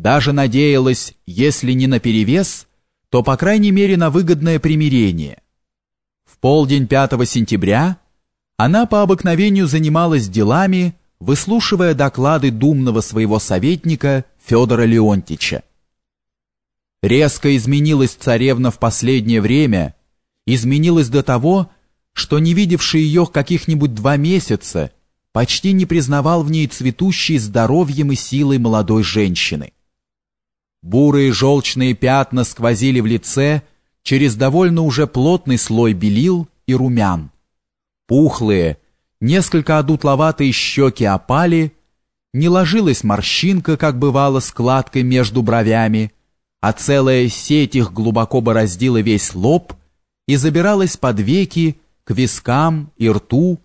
даже надеялась, если не на перевес, то, по крайней мере, на выгодное примирение. В полдень 5 сентября она по обыкновению занималась делами, выслушивая доклады думного своего советника Федора Леонтича. Резко изменилась царевна в последнее время, изменилась до того, что не видевший ее каких-нибудь два месяца, почти не признавал в ней цветущей здоровьем и силой молодой женщины. Бурые желчные пятна сквозили в лице через довольно уже плотный слой белил и румян. Пухлые, несколько одутловатые щеки опали, не ложилась морщинка, как бывало, складкой между бровями, а целая сеть их глубоко бороздила весь лоб и забиралась под веки, к вискам и рту.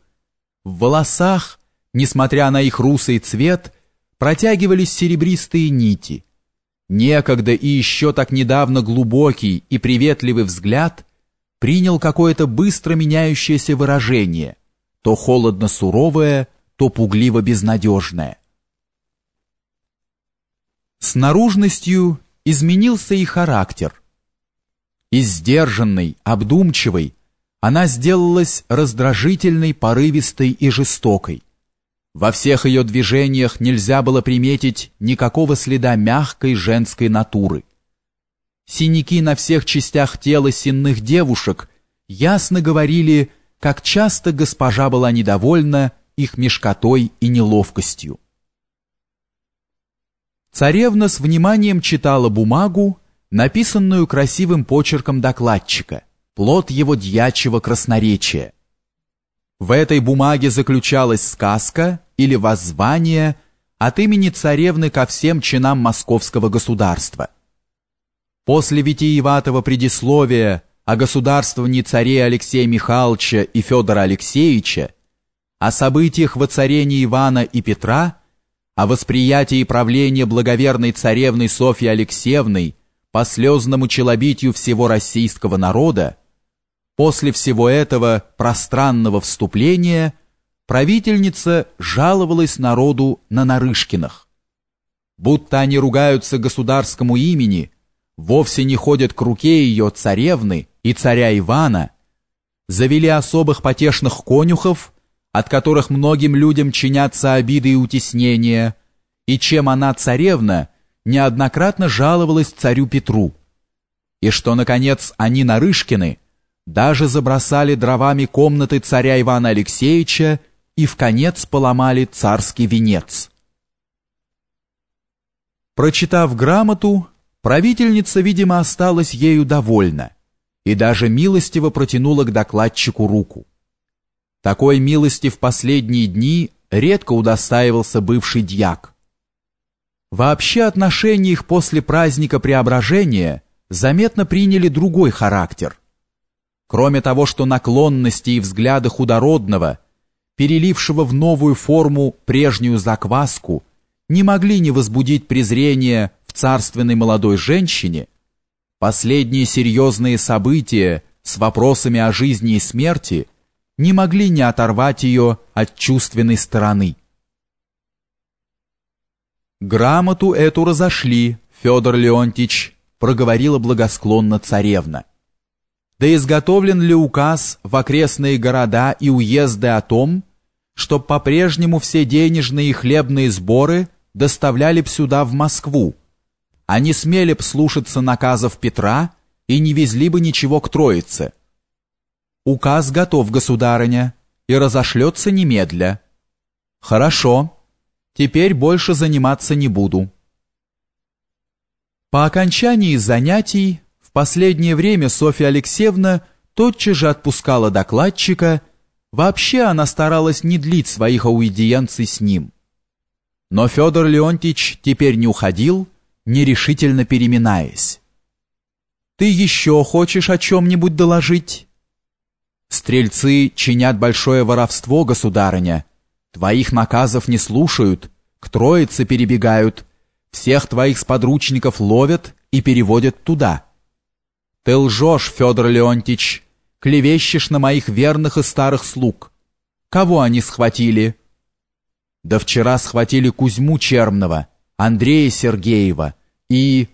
В волосах, несмотря на их русый цвет, протягивались серебристые нити. Некогда и еще так недавно глубокий и приветливый взгляд принял какое-то быстро меняющееся выражение, то холодно-суровое, то пугливо-безнадежное. С наружностью изменился и характер. Из сдержанной, обдумчивой, она сделалась раздражительной, порывистой и жестокой. Во всех ее движениях нельзя было приметить никакого следа мягкой женской натуры. Синяки на всех частях тела сенных девушек ясно говорили, как часто госпожа была недовольна их мешкотой и неловкостью. Царевна с вниманием читала бумагу, написанную красивым почерком докладчика, плод его дьячьего красноречия. В этой бумаге заключалась сказка или воззвание от имени царевны ко всем чинам московского государства. После витиеватого предисловия о государствовании царей Алексея Михайловича и Федора Алексеевича, о событиях воцарения Ивана и Петра, о восприятии правления благоверной царевны Софьи Алексеевны по слезному челобитию всего российского народа, После всего этого пространного вступления правительница жаловалась народу на Нарышкиных. Будто они ругаются государскому имени, вовсе не ходят к руке ее царевны и царя Ивана, завели особых потешных конюхов, от которых многим людям чинятся обиды и утеснения, и чем она, царевна, неоднократно жаловалась царю Петру. И что, наконец, они, Нарышкины, даже забросали дровами комнаты царя Ивана Алексеевича и в конец поломали царский венец. Прочитав грамоту, правительница, видимо, осталась ею довольна и даже милостиво протянула к докладчику руку. Такой милости в последние дни редко удостаивался бывший дьяк. Вообще отношения их после праздника Преображения заметно приняли другой характер – Кроме того, что наклонности и взгляды худородного, перелившего в новую форму прежнюю закваску, не могли не возбудить презрение в царственной молодой женщине, последние серьезные события с вопросами о жизни и смерти не могли не оторвать ее от чувственной стороны. Грамоту эту разошли, Федор Леонтьевич, проговорила благосклонно царевна да изготовлен ли указ в окрестные города и уезды о том, чтоб по-прежнему все денежные и хлебные сборы доставляли б сюда, в Москву, а не смели б слушаться наказов Петра и не везли бы ничего к Троице. Указ готов, государыня, и разошлется немедля. Хорошо, теперь больше заниматься не буду. По окончании занятий последнее время Софья Алексеевна тотчас же отпускала докладчика, вообще она старалась не длить своих аудиенций с ним. Но Федор Леонтьевич теперь не уходил, нерешительно переминаясь. «Ты еще хочешь о чем-нибудь доложить?» «Стрельцы чинят большое воровство, государыня. Твоих наказов не слушают, к троице перебегают, всех твоих сподручников ловят и переводят туда». Ты лжешь, Федор Леонтьевич, клевещешь на моих верных и старых слуг. Кого они схватили? Да вчера схватили Кузьму Чермного, Андрея Сергеева, и